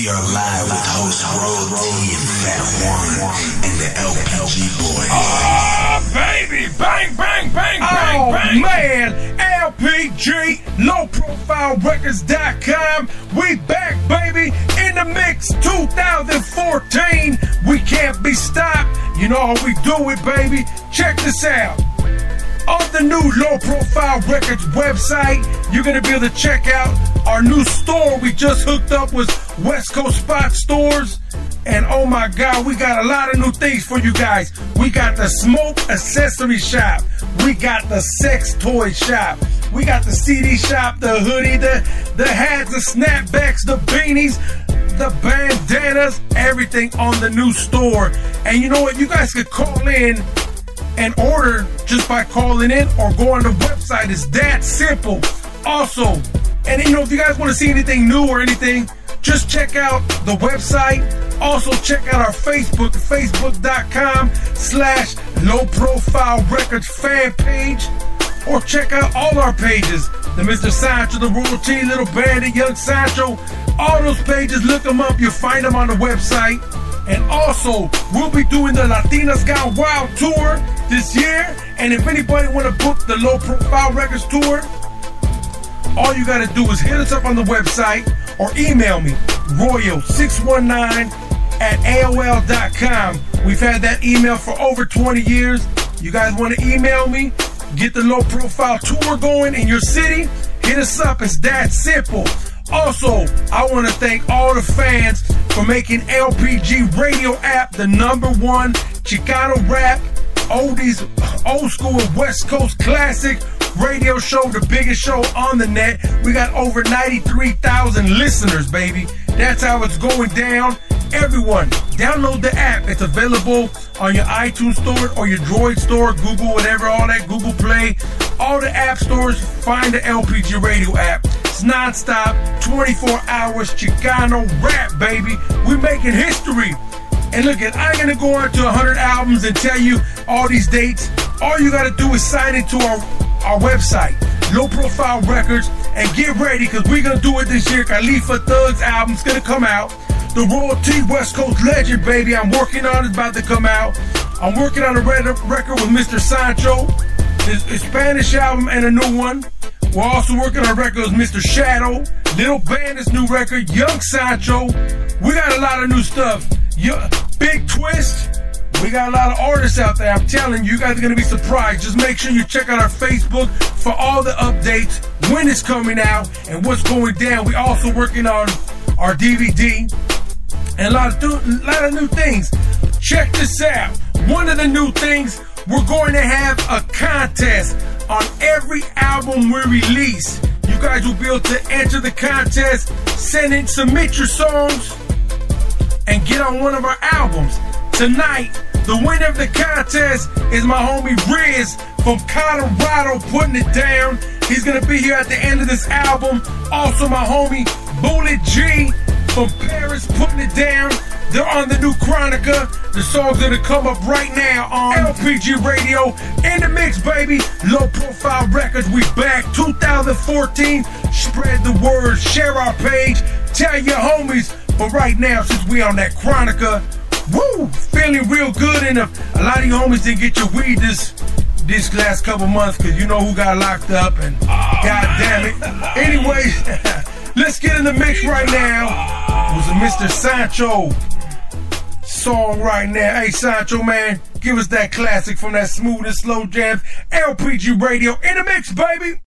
We are live with host Royal T and Fat One and the LPG boys. Ah, baby! Bang, bang, bang, bang, Oh bang! man, LPG, lowprofilerecords.com. We back, baby, in the mix 2014. We can't be stopped. You know how we do it, baby. Check this out. On the new Low Profile Records website, you're gonna be able to check out our new store we just hooked up with West Coast Spot Stores. And oh my God, we got a lot of new things for you guys. We got the smoke accessory shop. We got the sex toy shop. We got the CD shop, the hoodie, the the hats, the snapbacks, the beanies, the bandanas, everything on the new store. And you know what? You guys could call in and order just by calling in or go on the website. It's that simple. Also, and you know, if you guys want to see anything new or anything, just check out the website. Also, check out our Facebook, facebook.com slash low profile records fan page. Or check out all our pages. The Mr. Sancho, the Royal T, Little Bandit, Young Sancho. All those pages, look them up. You'll find them on the website. And also, we'll be doing the Latinas Gone Wild tour this year. And if anybody want to book the Low Profile Records tour, all you got to do is hit us up on the website or email me, royal619 at AOL.com. We've had that email for over 20 years. You guys want to email me? Get the low profile tour going in your city? Hit us up. It's that simple. Also, I want to thank all the fans for making LPG Radio app the number one Chicano rap, oldies, old school West Coast classic radio show, the biggest show on the net. We got over 93,000 listeners, baby. That's how it's going down. Everyone, download the app. It's available on your iTunes store or your Droid store, Google, whatever, all that, Google Play, all the app stores. Find the LPG Radio app. It's nonstop, 24 hours Chicano rap, baby. We're making history. And look, at I'm gonna go on to 100 albums and tell you all these dates. All you gotta do is sign into our our website, Low Profile Records, and get ready because we're gonna do it this year. Califa Thug's album's gonna come out. The Royal T West Coast Legend, baby, I'm working on is about to come out. I'm working on a red record with Mr. Sancho, his, his Spanish album, and a new one. We're also working on records with Mr. Shadow, Little Bandit's new record, Young Sancho. We got a lot of new stuff. Yeah, Big Twist. We got a lot of artists out there. I'm telling you, you guys are going to be surprised. Just make sure you check out our Facebook for all the updates, when it's coming out, and what's going down. We also working on our DVD and a lot of th- lot of new things. Check this out. One of the new things we're going to have a contest on every album we release. You guys will be able to enter the contest, send in, submit your songs, and get on one of our albums. Tonight, the winner of the contest is my homie Riz from Colorado putting it down. He's gonna be here at the end of this album. Also, my homie Bullet G from Paris putting it down. They're on the new Chronica. The song's gonna come up right now on LPG Radio. In the mix, baby. Low profile records. We back 2014. Spread the word. Share our page. Tell your homies. But right now, since we on that Chronica, woo, feeling real good. And if a lot of you homies didn't get your weed this this last couple months, cause you know who got locked up. And oh, God damn it. Anyway, let's get in the mix right now. It was a Mr. Sancho song right now. Hey, Sancho, man, give us that classic from that smooth and slow jams. LPG Radio in the mix, baby.